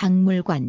박물관.